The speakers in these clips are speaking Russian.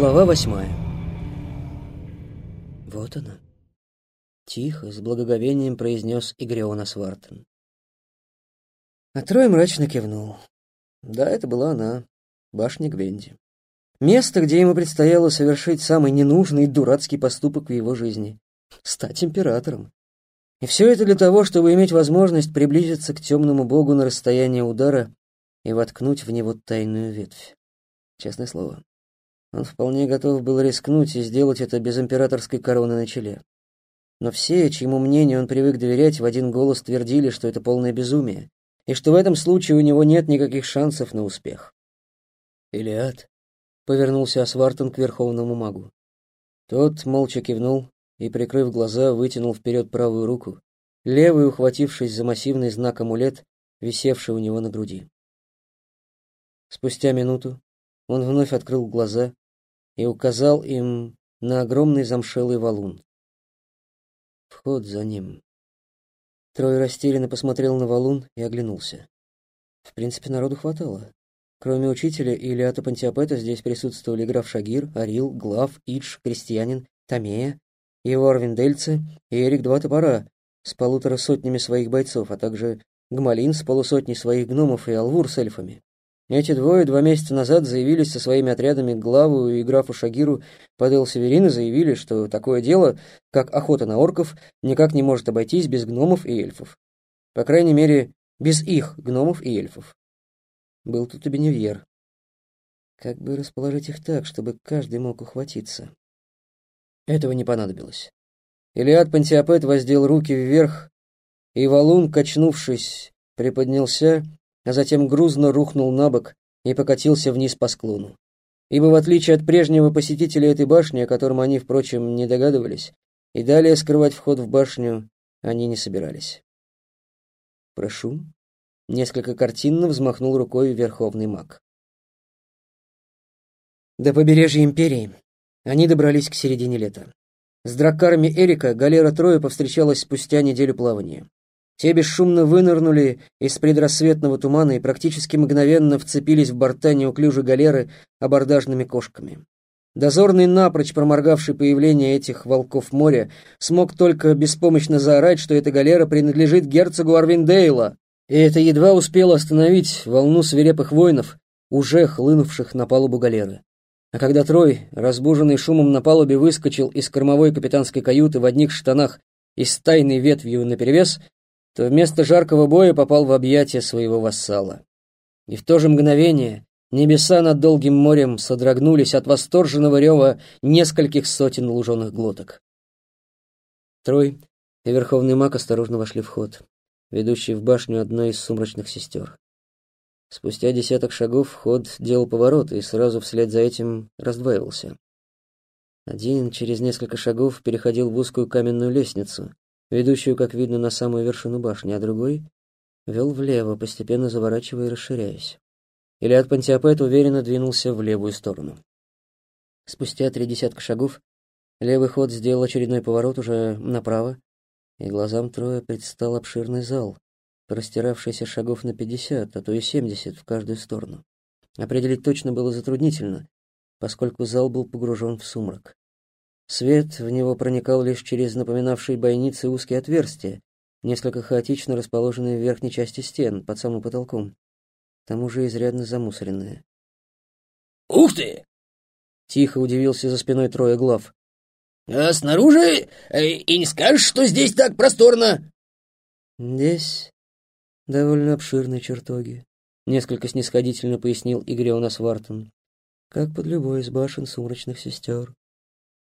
Глава восьмая. Вот она. Тихо, с благоговением произнес Игреона Свартон. А Трой мрачно кивнул. Да, это была она, башня Гвенди. Место, где ему предстояло совершить самый ненужный и дурацкий поступок в его жизни — стать императором. И все это для того, чтобы иметь возможность приблизиться к темному богу на расстояние удара и воткнуть в него тайную ветвь. Честное слово, он вполне готов был рискнуть и сделать это без императорской короны на челе. Но все, чьему мнению он привык доверять, в один голос твердили, что это полное безумие, и что в этом случае у него нет никаких шансов на успех. «Илиад», — повернулся Асвартон к верховному магу. Тот молча кивнул и, прикрыв глаза, вытянул вперед правую руку, левой ухватившись за массивный знак амулет, висевший у него на груди. Спустя минуту он вновь открыл глаза и указал им на огромный замшелый валун. Вход за ним. Трой растерянно посмотрел на валун и оглянулся. В принципе, народу хватало. Кроме учителя и Илиата Пантиопета здесь присутствовали граф Шагир, Арил, Глав, Идж, Крестьянин, Томея, его арвиндельцы и Эрик Два Топора с полутора сотнями своих бойцов, а также Гмалин с полусотней своих гномов и Алвур с эльфами. Эти двое два месяца назад заявились со своими отрядами к главу и графу Шагиру под Эл-Северин и заявили, что такое дело, как охота на орков, никак не может обойтись без гномов и эльфов. По крайней мере, без их гномов и эльфов. Был тут и Беневьер. Как бы расположить их так, чтобы каждый мог ухватиться? Этого не понадобилось. Илиад Пантиопет воздел руки вверх, и валун, качнувшись, приподнялся а затем грузно рухнул на бок и покатился вниз по склону. Ибо в отличие от прежнего посетителя этой башни, о котором они, впрочем, не догадывались, и далее скрывать вход в башню они не собирались. «Прошу», — несколько картинно взмахнул рукой верховный маг. До побережья Империи они добрались к середине лета. С драккарами Эрика галера Троя повстречалась спустя неделю плавания. Те бесшумно вынырнули из предрассветного тумана и практически мгновенно вцепились в борта неуклюжей галеры абордажными кошками. Дозорный, напрочь проморгавший появление этих волков моря, смог только беспомощно заорать, что эта галера принадлежит герцогу Арвиндейла, и это едва успело остановить волну свирепых воинов, уже хлынувших на палубу галеры. А когда Трой, разбуженный шумом на палубе, выскочил из кормовой капитанской каюты в одних штанах и с тайной ветвью наперевес, то вместо жаркого боя попал в объятия своего вассала. И в то же мгновение небеса над долгим морем содрогнулись от восторженного рева нескольких сотен луженых глоток. Трой и Верховный маг осторожно вошли в ход, ведущий в башню одной из сумрачных сестер. Спустя десяток шагов ход делал поворот и сразу вслед за этим раздваивался. Один через несколько шагов переходил в узкую каменную лестницу, ведущую, как видно, на самую вершину башни, а другой вел влево, постепенно заворачивая и расширяясь. Илиад Пантиопет уверенно двинулся в левую сторону. Спустя три десятка шагов левый ход сделал очередной поворот уже направо, и глазам Троя предстал обширный зал, простиравшийся шагов на пятьдесят, а то и семьдесят в каждую сторону. Определить точно было затруднительно, поскольку зал был погружен в сумрак. Свет в него проникал лишь через напоминавшие бойницы узкие отверстия, несколько хаотично расположенные в верхней части стен, под самым потолком. К тому же изрядно замусоренные. «Ух ты!» — тихо удивился за спиной трое глав. «А снаружи э, и не скажешь, что здесь так просторно?» «Здесь довольно обширные чертоги», — несколько снисходительно пояснил Игреонас Вартон, «как под любой из башен сумрачных сестер.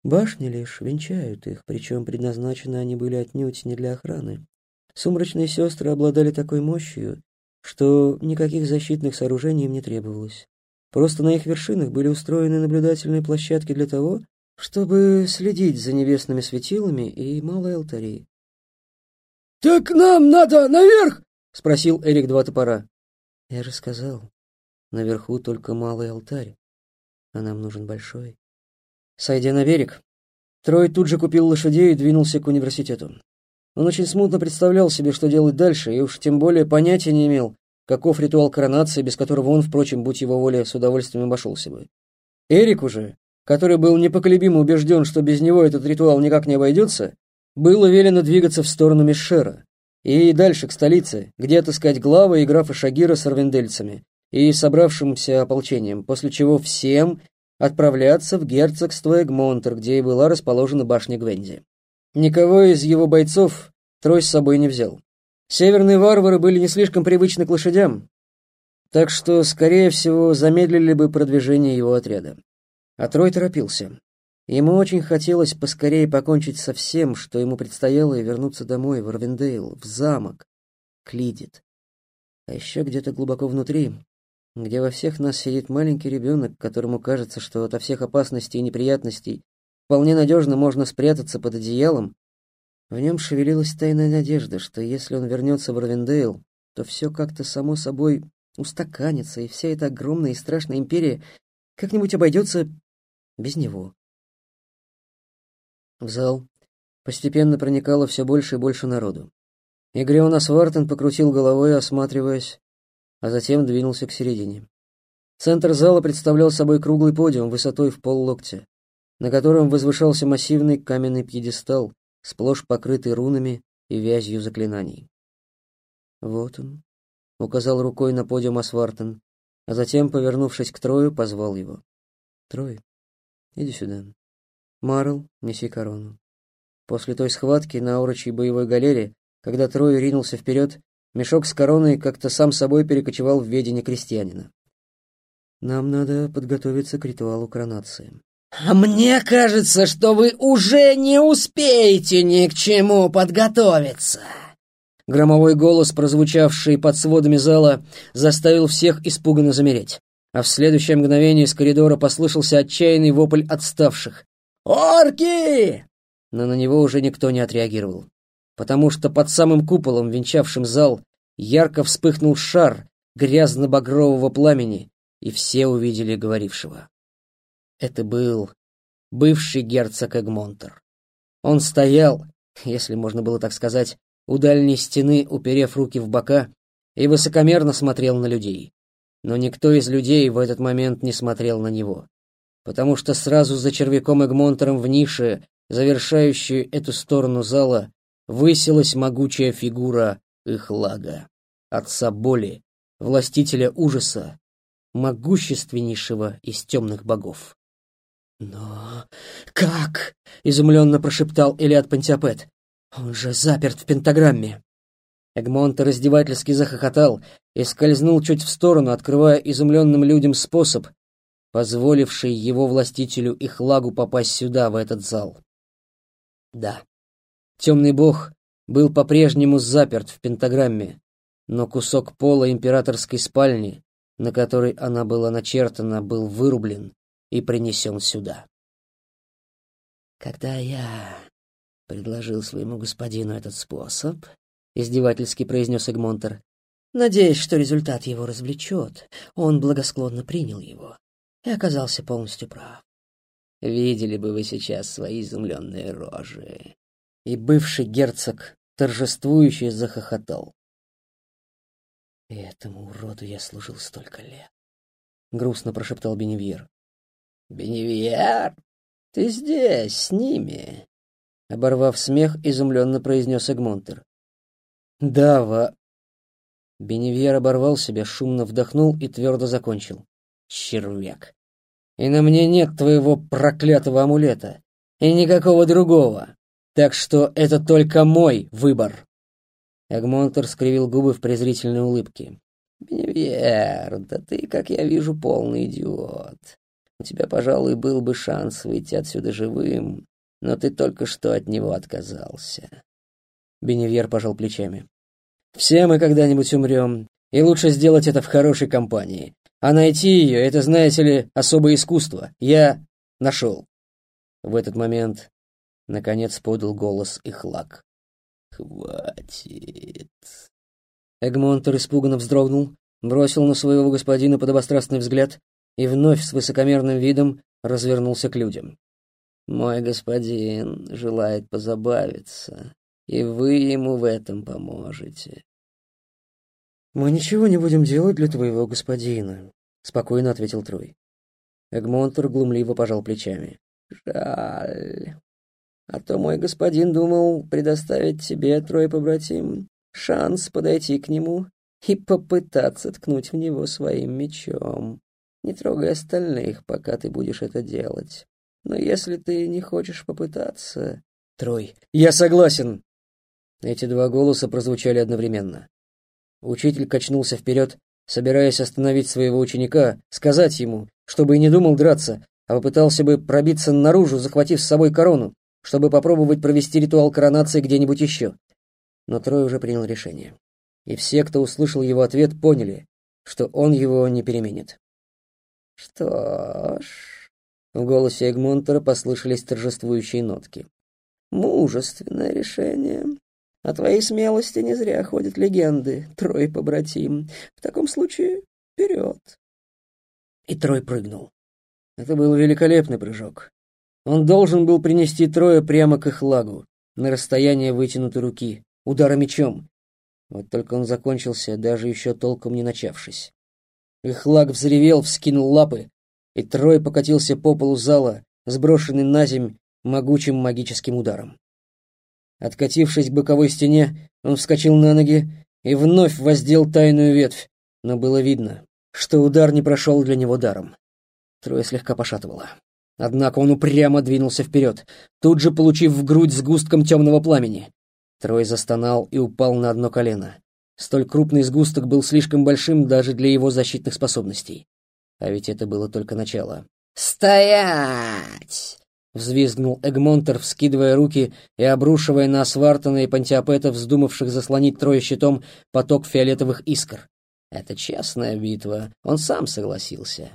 Башни лишь венчают их, причем предназначены они были отнюдь не для охраны. Сумрачные сестры обладали такой мощью, что никаких защитных сооружений им не требовалось. Просто на их вершинах были устроены наблюдательные площадки для того, чтобы следить за небесными светилами и малые алтари. «Так нам надо наверх!» — спросил Эрик Два Топора. «Я же сказал, наверху только малый алтарь, а нам нужен большой». Сойдя на берег, Трой тут же купил лошадей и двинулся к университету. Он очень смутно представлял себе, что делать дальше, и уж тем более понятия не имел, каков ритуал коронации, без которого он, впрочем, будь его воля, с удовольствием обошелся бы. Эрик уже, который был непоколебимо убежден, что без него этот ритуал никак не обойдется, было велено двигаться в сторону Мишера и дальше к столице, где отыскать главы и графа Шагира с арвендельцами и собравшимся ополчением, после чего всем отправляться в герцогство Эгмонтер, где и была расположена башня Гвенди. Никого из его бойцов Трой с собой не взял. Северные варвары были не слишком привычны к лошадям, так что, скорее всего, замедлили бы продвижение его отряда. А Трой торопился. Ему очень хотелось поскорее покончить со всем, что ему предстояло, и вернуться домой, в Арвендейл, в замок, к Лидит. А еще где-то глубоко внутри, где во всех нас сидит маленький ребенок, которому кажется, что ото всех опасностей и неприятностей вполне надежно можно спрятаться под одеялом, в нем шевелилась тайная надежда, что если он вернется в Арвендейл, то все как-то само собой устаканится, и вся эта огромная и страшная империя как-нибудь обойдется без него. В зал постепенно проникало все больше и больше народу. Игрион Свартен покрутил головой, осматриваясь, а затем двинулся к середине. Центр зала представлял собой круглый подиум высотой в поллоктя, на котором возвышался массивный каменный пьедестал, сплошь покрытый рунами и вязью заклинаний. «Вот он», — указал рукой на подиум Асвартен, а затем, повернувшись к Трою, позвал его. «Трой, иди сюда. Марл, неси корону». После той схватки на урочей боевой галере, когда Трой ринулся вперед, мешок с короной как-то сам собой перекочевал в ведение крестьянина. «Нам надо подготовиться к ритуалу коронации». «А мне кажется, что вы уже не успеете ни к чему подготовиться!» Громовой голос, прозвучавший под сводами зала, заставил всех испуганно замереть. А в следующее мгновение из коридора послышался отчаянный вопль отставших. «Орки!» Но на него уже никто не отреагировал, потому что под самым куполом, венчавшим зал, ярко вспыхнул шар грязно-багрового пламени, и все увидели говорившего. Это был бывший герцог Эгмонтер. Он стоял, если можно было так сказать, у дальней стены, уперев руки в бока, и высокомерно смотрел на людей. Но никто из людей в этот момент не смотрел на него, потому что сразу за червяком Эгмонтером в нише, завершающей эту сторону зала, высилась могучая фигура Ихлага, отца боли, властителя ужаса, могущественнейшего из темных богов. «Но как?» — изумленно прошептал Элиад Пантиопет. Он же заперт в пентаграмме. Эгмонт раздевательски захохотал и скользнул чуть в сторону, открывая изумленным людям способ, позволивший его властителю и хлагу попасть сюда, в этот зал. Да, темный бог был по-прежнему заперт в пентаграмме, но кусок пола императорской спальни, на которой она была начертана, был вырублен и принесен сюда. Когда я предложил своему господину этот способ, издевательски произнес Эгмонтер, надеясь, что результат его развлечет. Он благосклонно принял его и оказался полностью прав. Видели бы вы сейчас свои изумленные рожи. И бывший герцог торжествующе захохотал. И этому уроду я служил столько лет. Грустно прошептал Беневьер. Беневьер, ты здесь, с ними. Оборвав смех, изумленно произнес Эгмонтер. «Дава!» Беневьер оборвал себя, шумно вдохнул и твердо закончил. «Червяк! И на мне нет твоего проклятого амулета, и никакого другого, так что это только мой выбор!» Эгмонтер скривил губы в презрительной улыбке. «Беневьер, да ты, как я вижу, полный идиот. У тебя, пожалуй, был бы шанс выйти отсюда живым, но ты только что от него отказался. Беневьер пожал плечами. Все мы когда-нибудь умрем, и лучше сделать это в хорошей компании. А найти ее — это, знаете ли, особое искусство. Я нашел. В этот момент, наконец, подал голос Ихлак. «Хватит!» Эгмонтер испуганно вздрогнул, бросил на своего господина подобострастный взгляд и вновь с высокомерным видом развернулся к людям. Мой господин желает позабавиться, и вы ему в этом поможете. Мы ничего не будем делать для твоего господина, спокойно ответил Трой. Эгмонтер глумливо пожал плечами. «Жаль. А то мой господин думал предоставить тебе, трое побратим, шанс подойти к нему и попытаться ткнуть в него своим мечом, не трогая остальных, пока ты будешь это делать. Но если ты не хочешь попытаться...» «Трой, я согласен!» Эти два голоса прозвучали одновременно. Учитель качнулся вперед, собираясь остановить своего ученика, сказать ему, чтобы и не думал драться, а попытался бы пробиться наружу, захватив с собой корону, чтобы попробовать провести ритуал коронации где-нибудь еще. Но Трой уже принял решение. И все, кто услышал его ответ, поняли, что он его не переменит. «Что ж...» В голосе Эгмонтера послышались торжествующие нотки. «Мужественное решение. О твоей смелости не зря ходят легенды, Трой побратим. В таком случае вперед!» И Трой прыгнул. Это был великолепный прыжок. Он должен был принести Троя прямо к их лагу, на расстояние вытянутой руки, удара мечом. Вот только он закончился, даже еще толком не начавшись. Их лаг взревел, вскинул лапы, и Трой покатился по полу зала, сброшенный на земь могучим магическим ударом. Откатившись к боковой стене, он вскочил на ноги и вновь воздел тайную ветвь, но было видно, что удар не прошел для него даром. Трое слегка пошатывало. Однако он упрямо двинулся вперед, тут же получив в грудь сгустком темного пламени. Трой застонал и упал на одно колено. Столь крупный сгусток был слишком большим даже для его защитных способностей. А ведь это было только начало. «Стоять!» — взвизгнул Эгмонтер, вскидывая руки и обрушивая на Свартона и Пантиопета, вздумавших заслонить Троя щитом, поток фиолетовых искр. «Это честная битва, он сам согласился».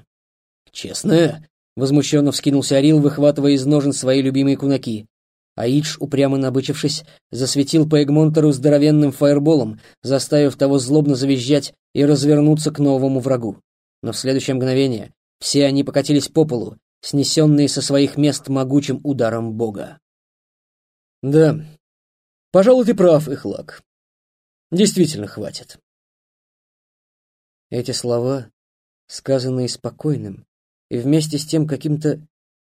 «Честная?» — возмущенно вскинулся Орил, выхватывая из ножен свои любимые кунаки. Аидж, упрямо набычившись, засветил по Эгмонтеру здоровенным фаерболом, заставив того злобно завизжать и развернуться к новому врагу. Но в следующее мгновение все они покатились по полу, снесенные со своих мест могучим ударом бога. «Да, пожалуй, ты прав, Ихлак. Действительно хватит». Эти слова, сказанные спокойным, и вместе с тем каким-то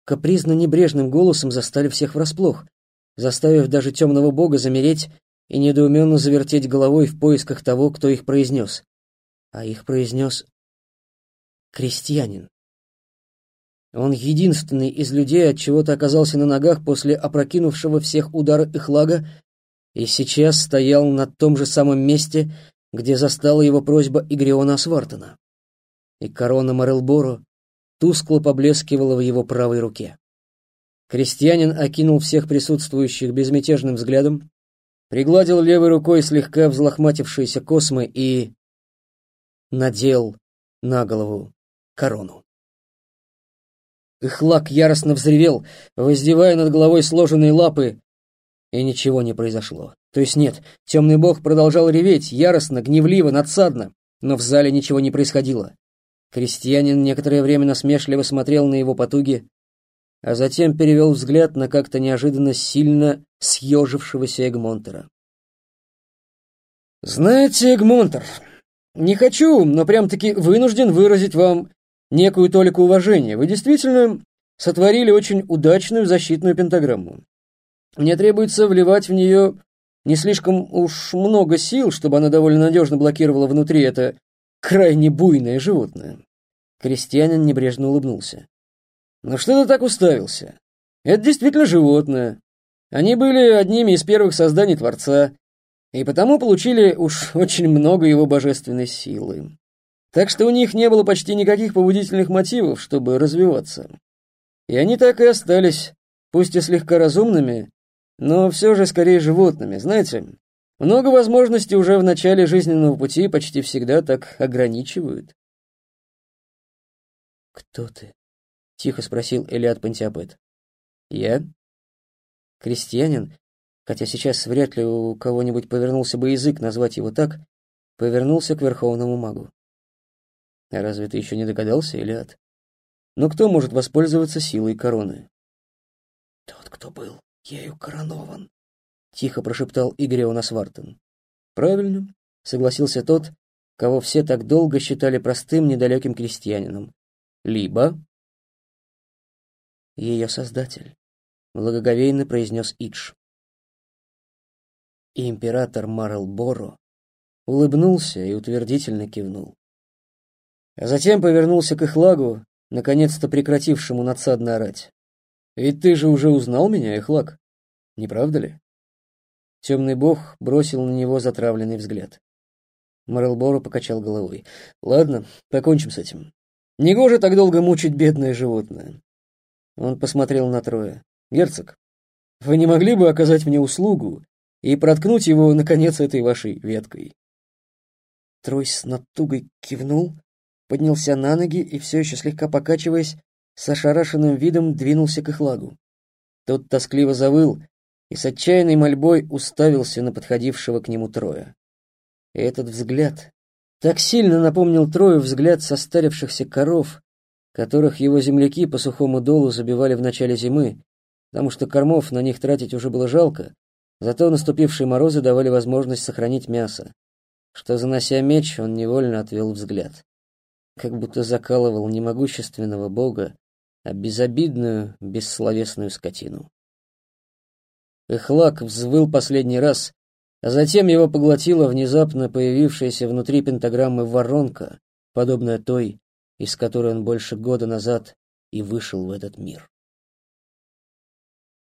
капризно-небрежным голосом застали всех врасплох, заставив даже темного бога замереть и недоуменно завертеть головой в поисках того, кто их произнес. А их произнес крестьянин. Он единственный из людей от чего-то оказался на ногах после опрокинувшего всех удара Ихлага и сейчас стоял на том же самом месте, где застала его просьба Игриона Свартона. И корона Морелборо тускло поблескивала в его правой руке. Крестьянин окинул всех присутствующих безмятежным взглядом, пригладил левой рукой слегка взлохматившиеся космы и надел на голову корону. Ихлак яростно взревел, воздевая над головой сложенные лапы, и ничего не произошло. То есть нет, темный бог продолжал реветь, яростно, гневливо, надсадно, но в зале ничего не происходило. Крестьянин некоторое время насмешливо смотрел на его потуги, а затем перевел взгляд на как-то неожиданно сильно съежившегося Эгмонтера. «Знаете, Эгмонтер, не хочу, но прям-таки вынужден выразить вам некую толику уважения. Вы действительно сотворили очень удачную защитную пентаграмму. Мне требуется вливать в нее не слишком уж много сил, чтобы она довольно надежно блокировала внутри это крайне буйное животное. Крестьянин небрежно улыбнулся. «Ну что ты так уставился? Это действительно животное. Они были одними из первых созданий Творца, и потому получили уж очень много его божественной силы. Так что у них не было почти никаких побудительных мотивов, чтобы развиваться. И они так и остались, пусть и слегка разумными, но все же скорее животными, знаете, много возможностей уже в начале жизненного пути почти всегда так ограничивают. «Кто ты?» — тихо спросил Элиад Пантиапет. «Я?» Крестьянин, хотя сейчас вряд ли у кого-нибудь повернулся бы язык назвать его так, повернулся к Верховному Магу. «А разве ты еще не догадался, Элиад? Но кто может воспользоваться силой короны?» «Тот, кто был ею коронован», тихо прошептал Игорь Свартон. Правильно, согласился тот, кого все так долго считали простым недалеким крестьянином. Либо ее создатель», — благоговейно произнес Идж. Император Марл Боро улыбнулся и утвердительно кивнул. А затем повернулся к Ихлагу, наконец-то прекратившему надсадно орать. «Ведь ты же уже узнал меня, Ихлаг, не правда ли?» Темный бог бросил на него затравленный взгляд. Марлборо покачал головой. «Ладно, покончим с этим. Негоже так долго мучить бедное животное». Он посмотрел на Троя. «Герцог, вы не могли бы оказать мне услугу и проткнуть его, наконец, этой вашей веткой?» Трой с натугой кивнул, поднялся на ноги и, все еще слегка покачиваясь, с ошарашенным видом двинулся к Ихлагу. Тот тоскливо завыл и с отчаянной мольбой уставился на подходившего к нему Троя. И этот взгляд так сильно напомнил Трою взгляд состарившихся коров, которых его земляки по сухому долу забивали в начале зимы, потому что кормов на них тратить уже было жалко, зато наступившие морозы давали возможность сохранить мясо, что, занося меч, он невольно отвел взгляд, как будто закалывал не могущественного бога, а безобидную, бессловесную скотину. Эхлак взвыл последний раз, а затем его поглотила внезапно появившаяся внутри пентаграммы воронка, подобная той, из которой он больше года назад и вышел в этот мир.